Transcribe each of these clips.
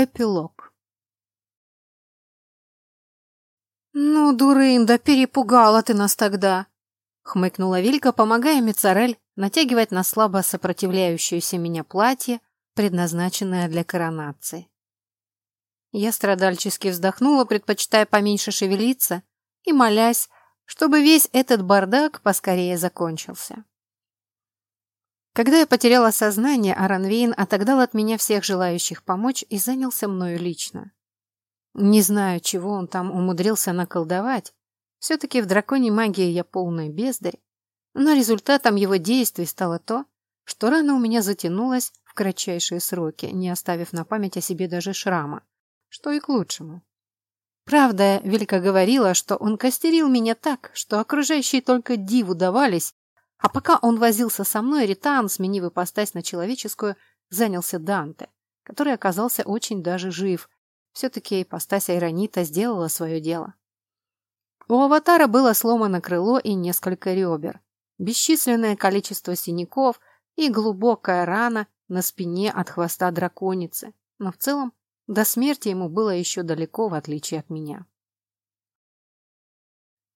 Эпилог «Ну, дурында, перепугала ты нас тогда!» — хмыкнула Вилька, помогая Мицарель натягивать на слабо сопротивляющееся меня платье, предназначенное для коронации. Я страдальчески вздохнула, предпочитая поменьше шевелиться и молясь, чтобы весь этот бардак поскорее закончился. Когда я потеряла сознание, Аранвейн отогнал от меня всех желающих помочь и занялся мною лично. Не знаю, чего он там умудрился наколдовать. Все-таки в драконьей магии я полная бездарь. Но результатом его действий стало то, что рана у меня затянулась в кратчайшие сроки, не оставив на память о себе даже шрама, что и к лучшему. Правда, Вилька говорила, что он костерил меня так, что окружающие только диву давались, а пока он возился со мной, Ритан, сменив ипостась на человеческую, занялся Данте, который оказался очень даже жив. Все-таки ипостась Айронита сделала свое дело. У аватара было сломано крыло и несколько ребер, бесчисленное количество синяков и глубокая рана на спине от хвоста драконицы, но в целом до смерти ему было еще далеко, в отличие от меня.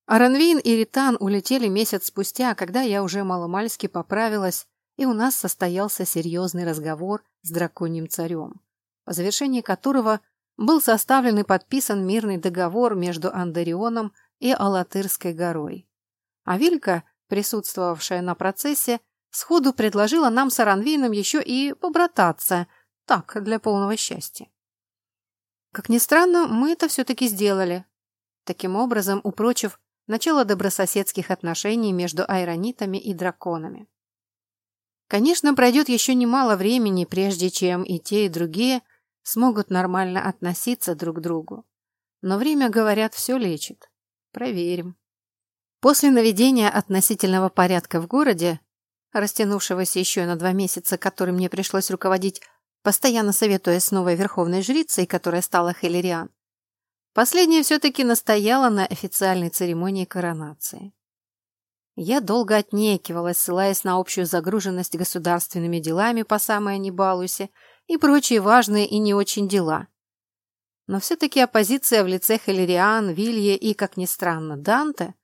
Аранвин и Ритан улетели месяц спустя, когда я уже маломальски поправилась, и у нас состоялся серьезный разговор с драконьим царем, по завершении которого был составлен и подписан мирный договор между Андарионом и Алатырской горой. А Вилька, присутствовавшая на процессе, сходу предложила нам с Аранвином еще и побрататься, так, для полного счастья. Как ни странно, мы это все-таки сделали. Таким образом, упрочив начало добрососедских отношений между айронитами и драконами. Конечно, пройдет еще немало времени, прежде чем и те, и другие смогут нормально относиться друг к другу. Но время, говорят, все лечит. Проверим. После наведения относительного порядка в городе, растянувшегося еще на два месяца, которым мне пришлось руководить постоянно советуя с новой верховной жрицей, которая стала Хелериан. Последняя все-таки настояла на официальной церемонии коронации. Я долго отнекивалась, ссылаясь на общую загруженность государственными делами по самой не и прочие важные и не очень дела. Но все-таки оппозиция в лице Хелериан, Вилье и, как ни странно, Данте,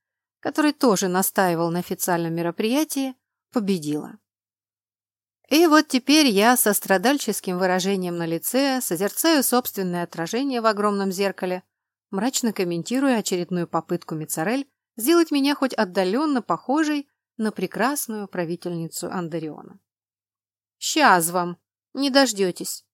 который тоже настаивал на официальном мероприятии, победила. И вот теперь я со страдальческим выражением на лице созерцаю собственное отражение в огромном зеркале, мрачно комментируя очередную попытку Мицарель сделать меня хоть отдаленно похожей на прекрасную правительницу Андариона. «Сейчас вам! Не дождетесь!»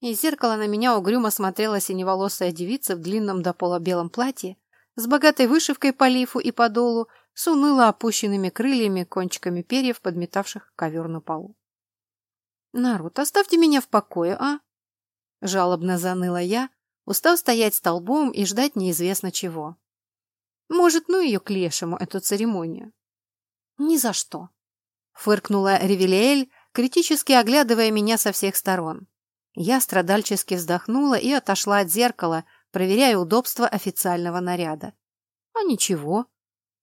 Из зеркала на меня угрюмо смотрела синеволосая девица в длинном до пола белом платье, с богатой вышивкой по лифу и подолу, с уныло опущенными крыльями, кончиками перьев, подметавших ковер на полу. «Народ, оставьте меня в покое, а?» Жалобно заныла я, устав стоять столбом и ждать неизвестно чего. Может, ну ее к лешему, эту церемонию? Ни за что. Фыркнула Ревелиэль, критически оглядывая меня со всех сторон. Я страдальчески вздохнула и отошла от зеркала, проверяя удобство официального наряда. А ничего.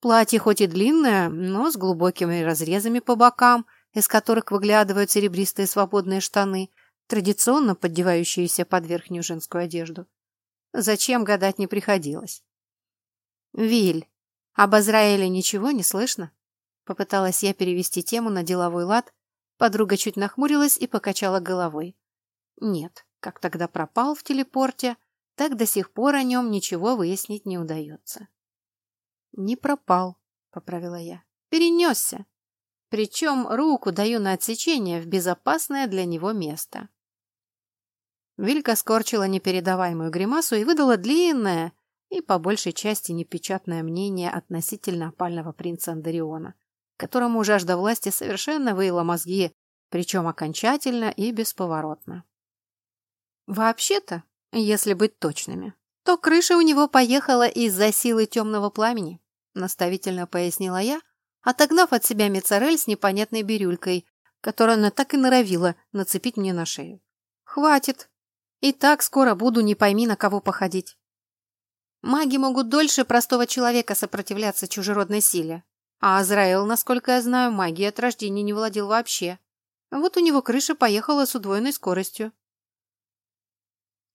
Платье хоть и длинное, но с глубокими разрезами по бокам – из которых выглядывают серебристые свободные штаны, традиционно поддевающиеся под верхнюю женскую одежду. Зачем гадать не приходилось. «Виль, об Азраиле ничего не слышно?» Попыталась я перевести тему на деловой лад, подруга чуть нахмурилась и покачала головой. «Нет, как тогда пропал в телепорте, так до сих пор о нем ничего выяснить не удается». «Не пропал», — поправила я. «Перенесся. Причем руку даю на отсечение в безопасное для него место. Вилька скорчила непередаваемую гримасу и выдала длинное и по большей части непечатное мнение относительно опального принца Андариона, которому жажда власти совершенно выила мозги, причем окончательно и бесповоротно. Вообще-то, если быть точными, то крыша у него поехала из-за силы темного пламени, наставительно пояснила я, отогнав от себя Мицарель с непонятной бирюлькой, которую она так и норовила нацепить мне на шею. «Хватит! И так скоро буду не пойми на кого походить. Маги могут дольше простого человека сопротивляться чужеродной силе, а Азраэл, насколько я знаю, магией от рождения не владел вообще. Вот у него крыша поехала с удвоенной скоростью.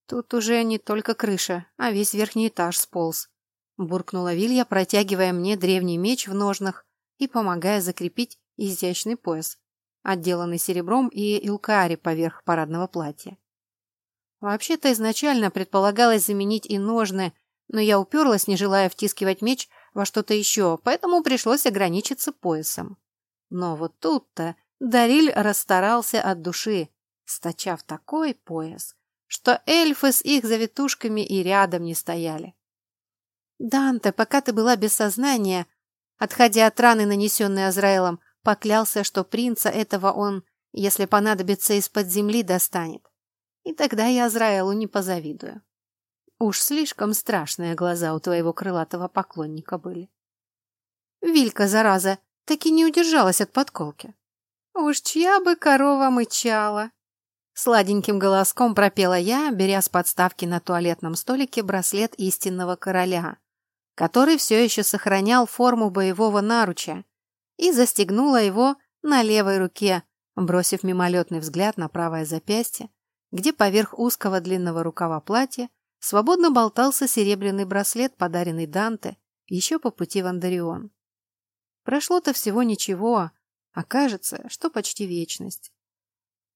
Тут уже не только крыша, а весь верхний этаж сполз. Буркнула Вилья, протягивая мне древний меч в ножнах и помогая закрепить изящный пояс, отделанный серебром и илкаари поверх парадного платья. Вообще-то изначально предполагалось заменить и ножны, но я уперлась, не желая втискивать меч во что-то еще, поэтому пришлось ограничиться поясом. Но вот тут-то Дариль расстарался от души, стачав такой пояс, что эльфы с их завитушками и рядом не стояли. «Данте, пока ты была без сознания, отходя от раны, нанесенной Азраилом, поклялся, что принца этого он, если понадобится, из-под земли достанет. И тогда я Азраилу не позавидую. Уж слишком страшные глаза у твоего крылатого поклонника были. Вилька, зараза, таки не удержалась от подколки. Уж чья бы корова мычала. Сладеньким голоском пропела я, беря с подставки на туалетном столике браслет истинного короля, который все еще сохранял форму боевого наруча, и застегнула его на левой руке, бросив мимолетный взгляд на правое запястье, где поверх узкого длинного рукава платья свободно болтался серебряный браслет, подаренный Данте еще по пути в Андарион. Прошло-то всего ничего, а кажется, что почти вечность.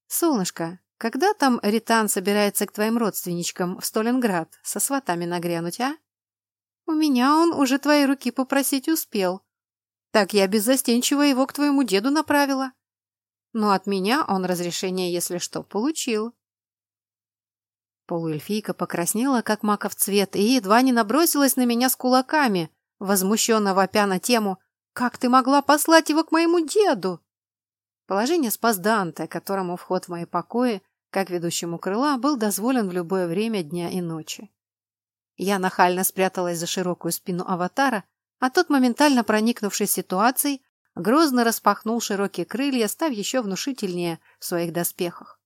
«Солнышко, когда там Ритан собирается к твоим родственничкам в Сталинград со сватами нагрянуть, а? У меня он уже твои руки попросить успел. Так я беззастенчиво его к твоему деду направила. Но от меня он разрешение, если что, получил. Полуэльфийка покраснела, как маков цвет, и едва не набросилась на меня с кулаками, возмущенно вопя на тему «Как ты могла послать его к моему деду?» Положение спас Данте, которому вход в мои покои, как ведущему крыла, был дозволен в любое время дня и ночи. Я нахально спряталась за широкую спину аватара, а тот, моментально проникнувшись ситуацией, грозно распахнул широкие крылья, став еще внушительнее в своих доспехах.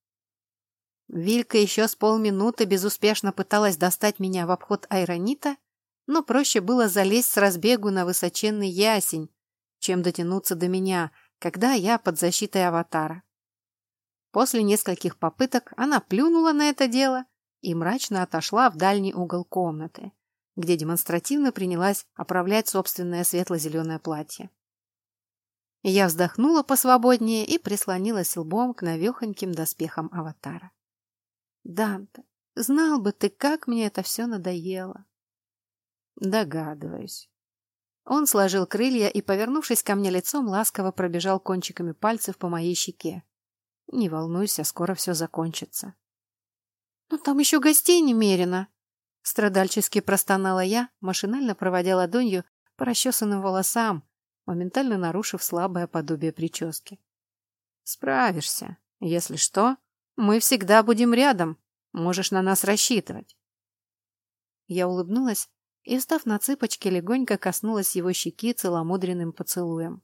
Вилька еще с полминуты безуспешно пыталась достать меня в обход айронита, но проще было залезть с разбегу на высоченный ясень, чем дотянуться до меня, когда я под защитой аватара. После нескольких попыток она плюнула на это дело и мрачно отошла в дальний угол комнаты, где демонстративно принялась оправлять собственное светло-зеленое платье. Я вздохнула посвободнее и прислонилась лбом к навехоньким доспехам аватара. Данте, знал бы ты, как мне это все надоело. Догадываюсь. Он сложил крылья и, повернувшись ко мне лицом, ласково пробежал кончиками пальцев по моей щеке. Не волнуйся, скоро все закончится. Но там еще гостей немерено. Страдальчески простонала я, машинально проводя ладонью по расчесанным волосам, моментально нарушив слабое подобие прически. Справишься. Если что, мы всегда будем рядом. Можешь на нас рассчитывать. Я улыбнулась и, встав на цыпочки, легонько коснулась его щеки целомудренным поцелуем.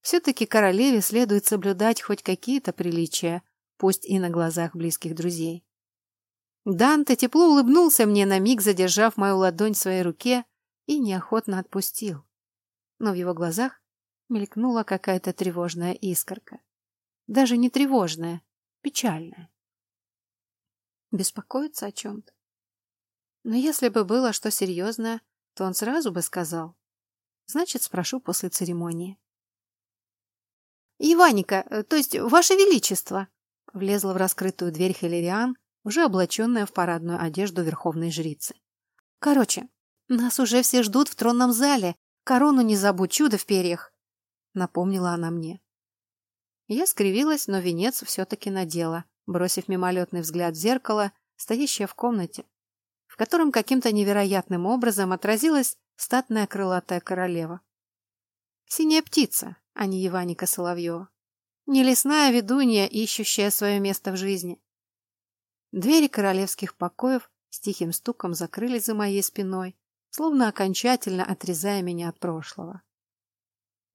Все-таки королеве следует соблюдать хоть какие-то приличия, пусть и на глазах близких друзей. Данте тепло улыбнулся мне на миг, задержав мою ладонь в своей руке, и неохотно отпустил. Но в его глазах мелькнула какая-то тревожная искорка. Даже не тревожная, печальное. Беспокоиться о чем-то. Но если бы было что серьезное, то он сразу бы сказал. Значит, спрошу после церемонии. «Иваника, э, то есть Ваше Величество!» Влезла в раскрытую дверь Хелериан, уже облаченная в парадную одежду верховной жрицы. «Короче, нас уже все ждут в тронном зале. Корону не забудь, чудо в перьях!» Напомнила она мне. Я скривилась, но венец все-таки надела, бросив мимолетный взгляд в зеркало, стоящее в комнате, в котором каким-то невероятным образом отразилась статная крылатая королева. Синяя птица, а не Еваника Соловьева. Не лесная ведунья, ищущая свое место в жизни. Двери королевских покоев с тихим стуком закрылись за моей спиной, словно окончательно отрезая меня от прошлого.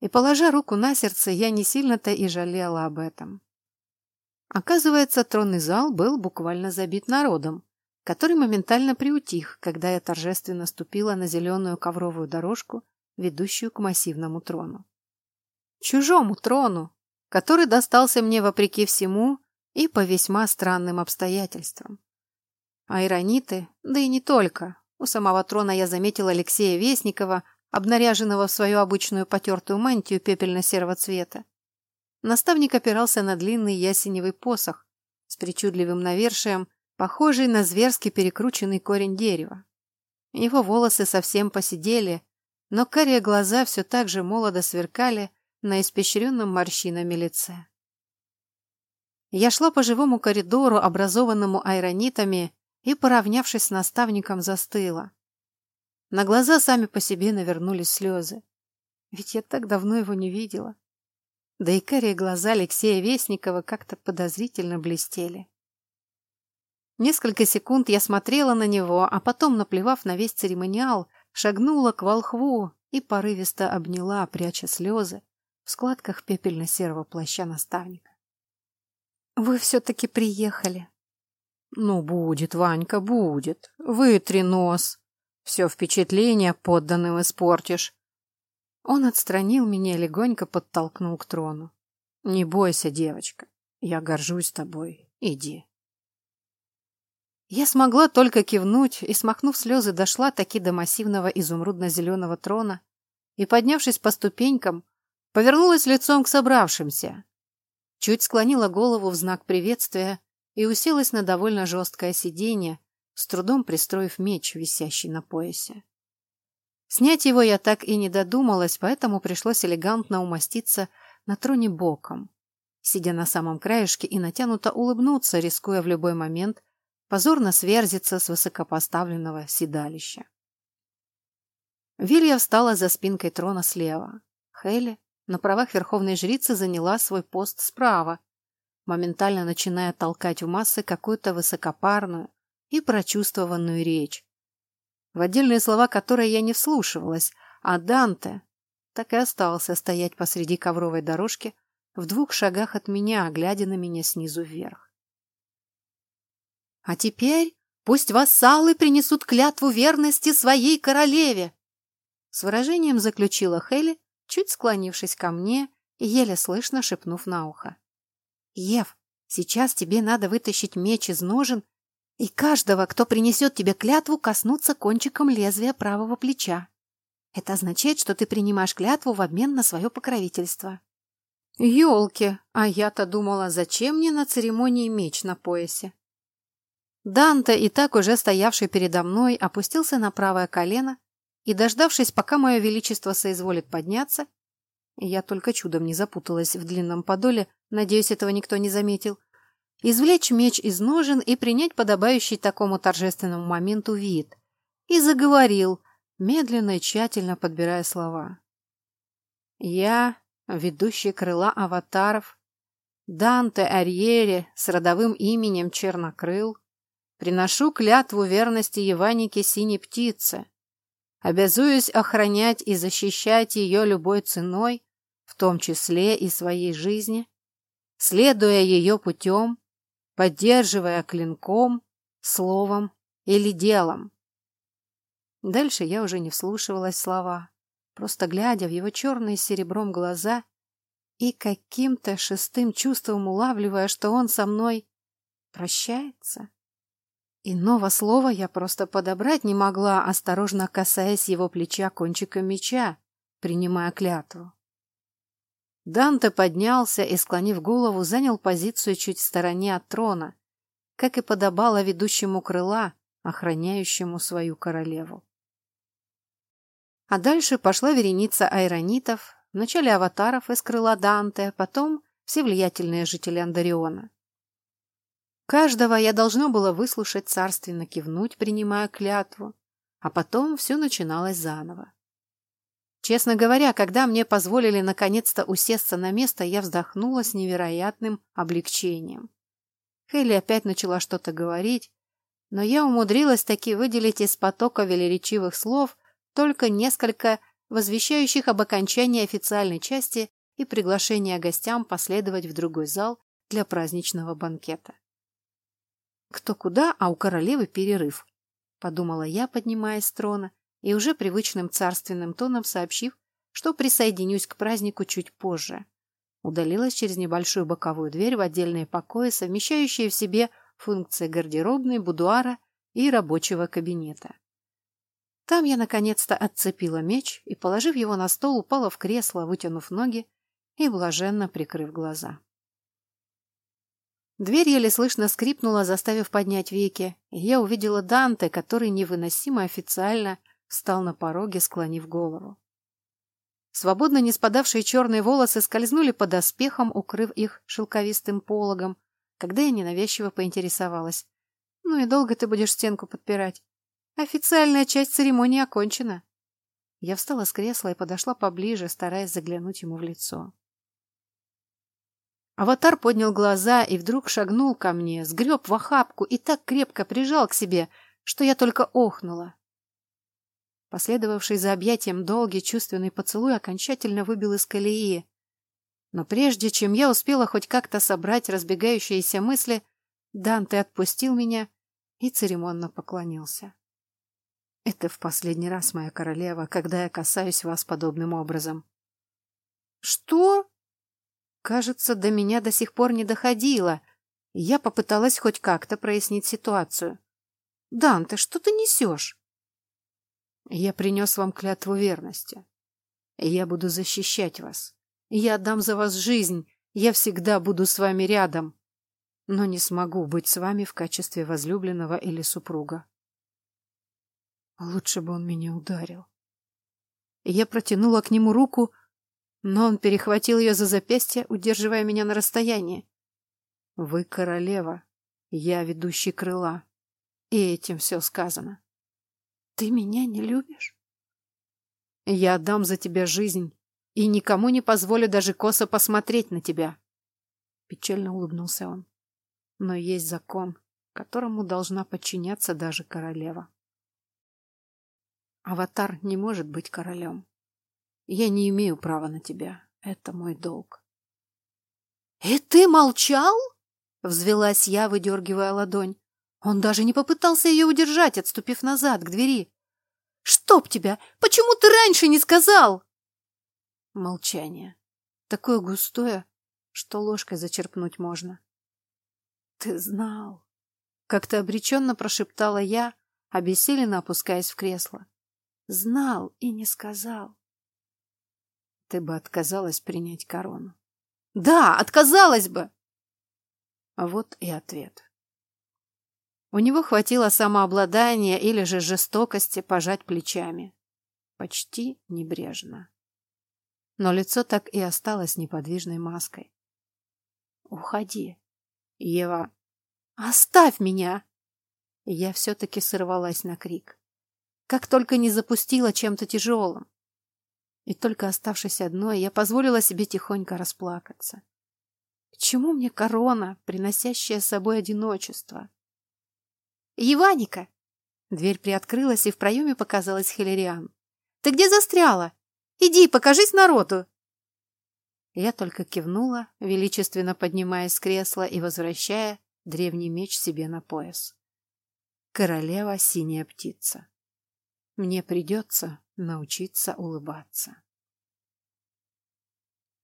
И, положа руку на сердце, я не сильно-то и жалела об этом. Оказывается, тронный зал был буквально забит народом, который моментально приутих, когда я торжественно ступила на зеленую ковровую дорожку, ведущую к массивному трону. Чужому трону, который достался мне вопреки всему и по весьма странным обстоятельствам. Айрониты, да и не только. У самого трона я заметила Алексея Вестникова, обнаряженного в свою обычную потертую мантию пепельно-серого цвета. Наставник опирался на длинный ясеневый посох с причудливым навершием, похожий на зверски перекрученный корень дерева. Его волосы совсем посидели, но карие глаза все так же молодо сверкали на испещренном морщинами лице. Я шла по живому коридору, образованному айронитами, и, поравнявшись с наставником, застыла. На глаза сами по себе навернулись слезы. Ведь я так давно его не видела. Да и карие глаза Алексея Вестникова как-то подозрительно блестели. Несколько секунд я смотрела на него, а потом, наплевав на весь церемониал, шагнула к волхву и порывисто обняла, пряча слезы, в складках пепельно-серого плаща наставника. «Вы все-таки приехали», ну, будет, Ванька, будет. Вытри нос. Все впечатление подданным испортишь. Он отстранил меня и легонько подтолкнул к трону. Не бойся, девочка. Я горжусь тобой. Иди. Я смогла только кивнуть и, смахнув слезы, дошла таки до массивного изумрудно-зеленого трона и, поднявшись по ступенькам, повернулась лицом к собравшимся. Чуть склонила голову в знак приветствия и уселась на довольно жесткое сиденье, с трудом пристроив меч, висящий на поясе. Снять его я так и не додумалась, поэтому пришлось элегантно умоститься на троне боком, сидя на самом краешке и натянуто улыбнуться, рискуя в любой момент позорно сверзиться с высокопоставленного седалища. Вилья встала за спинкой трона слева. Хелли на правах верховной жрицы заняла свой пост справа, моментально начиная толкать в массы какую-то высокопарную и прочувствованную речь, в отдельные слова которой я не вслушивалась, а Данте так и остался стоять посреди ковровой дорожки в двух шагах от меня, глядя на меня снизу вверх. «А теперь пусть вассалы принесут клятву верности своей королеве!» С выражением заключила Хелли, чуть склонившись ко мне и еле слышно шепнув на ухо. Ев, сейчас тебе надо вытащить меч из ножен и каждого, кто принесет тебе клятву, коснуться кончиком лезвия правого плеча. Это означает, что ты принимаешь клятву в обмен на свое покровительство. Ёлки, а я-то думала, зачем мне на церемонии меч на поясе? Данте, и так уже стоявший передо мной, опустился на правое колено и, дождавшись, пока мое величество соизволит подняться, я только чудом не запуталась в длинном подоле, надеюсь, этого никто не заметил, извлечь меч из ножен и принять подобающий такому торжественному моменту вид. И заговорил, медленно и тщательно подбирая слова. «Я, ведущий крыла аватаров, Данте Арьере с родовым именем Чернокрыл, приношу клятву верности Еванике Синей Птице, обязуюсь охранять и защищать ее любой ценой, в том числе и своей жизни, следуя ее путем, поддерживая клинком, словом или делом. Дальше я уже не вслушивалась слова, просто глядя в его черные с серебром глаза и каким-то шестым чувством улавливая, что он со мной прощается. Иного слова я просто подобрать не могла, осторожно касаясь его плеча кончиком меча, принимая клятву. Данте поднялся и, склонив голову, занял позицию чуть в стороне от трона, как и подобало ведущему крыла, охраняющему свою королеву. А дальше пошла вереница айронитов, вначале аватаров из крыла Данте, потом все влиятельные жители Андариона. Каждого я должно было выслушать царственно кивнуть, принимая клятву, а потом все начиналось заново. Честно говоря, когда мне позволили наконец-то усесться на место, я вздохнула с невероятным облегчением. Хелли опять начала что-то говорить, но я умудрилась таки выделить из потока велеречивых слов только несколько возвещающих об окончании официальной части и приглашения гостям последовать в другой зал для праздничного банкета. Кто куда, а у королевы перерыв, подумала я, поднимаясь с трона и уже привычным царственным тоном сообщив, что присоединюсь к празднику чуть позже. Удалилась через небольшую боковую дверь в отдельные покои, совмещающие в себе функции гардеробной, будуара и рабочего кабинета. Там я наконец-то отцепила меч и, положив его на стол, упала в кресло, вытянув ноги и блаженно прикрыв глаза. Дверь еле слышно скрипнула, заставив поднять веки, и я увидела Данте, который невыносимо официально встал на пороге, склонив голову. Свободно не спадавшие черные волосы скользнули под оспехом, укрыв их шелковистым пологом, когда я ненавязчиво поинтересовалась. «Ну и долго ты будешь стенку подпирать? Официальная часть церемонии окончена». Я встала с кресла и подошла поближе, стараясь заглянуть ему в лицо. Аватар поднял глаза и вдруг шагнул ко мне, сгреб в охапку и так крепко прижал к себе, что я только охнула. Последовавший за объятием долгий чувственный поцелуй окончательно выбил из колеи. Но прежде чем я успела хоть как-то собрать разбегающиеся мысли, Данте отпустил меня и церемонно поклонился. «Это в последний раз, моя королева, когда я касаюсь вас подобным образом». «Что?» Кажется, до меня до сих пор не доходило. Я попыталась хоть как-то прояснить ситуацию. «Данте, что ты несешь?» «Я принес вам клятву верности. Я буду защищать вас. Я отдам за вас жизнь. Я всегда буду с вами рядом. Но не смогу быть с вами в качестве возлюбленного или супруга. Лучше бы он меня ударил. Я протянула к нему руку, но он перехватил ее за запястье, удерживая меня на расстоянии. «Вы королева, я ведущий крыла, и этим все сказано». «Ты меня не любишь?» «Я отдам за тебя жизнь и никому не позволю даже косо посмотреть на тебя». Печально улыбнулся он. «Но есть закон, которому должна подчиняться даже королева». Аватар не может быть королем. Я не имею права на тебя. Это мой долг. «И ты молчал?» — взвелась я, выдергивая ладонь. Он даже не попытался ее удержать, отступив назад, к двери. «Чтоб тебя! Почему ты раньше не сказал?» Молчание. Такое густое, что ложкой зачерпнуть можно. «Ты знал!» — как-то обреченно прошептала я, обессиленно опускаясь в кресло. «Знал и не сказал» ты бы отказалась принять корону. Да, отказалась бы. Вот и ответ. У него хватило самообладания или же жестокости пожать плечами. Почти небрежно. Но лицо так и осталось неподвижной маской. «Уходи, Ева! Оставь меня!» Я все-таки сорвалась на крик. Как только не запустила чем-то тяжелым. И только оставшись одной, я позволила себе тихонько расплакаться. К чему мне корона, приносящая с собой одиночество? «Еваника!» Дверь приоткрылась, и в проеме показалась Хиллериан. «Ты где застряла? Иди, покажись народу!» Я только кивнула, величественно поднимаясь с кресла и возвращая древний меч себе на пояс. Королева синяя птица. Мне придется научиться улыбаться.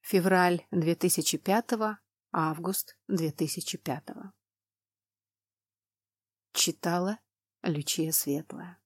Февраль 2005, август 2005. Читала Лючия Светлая.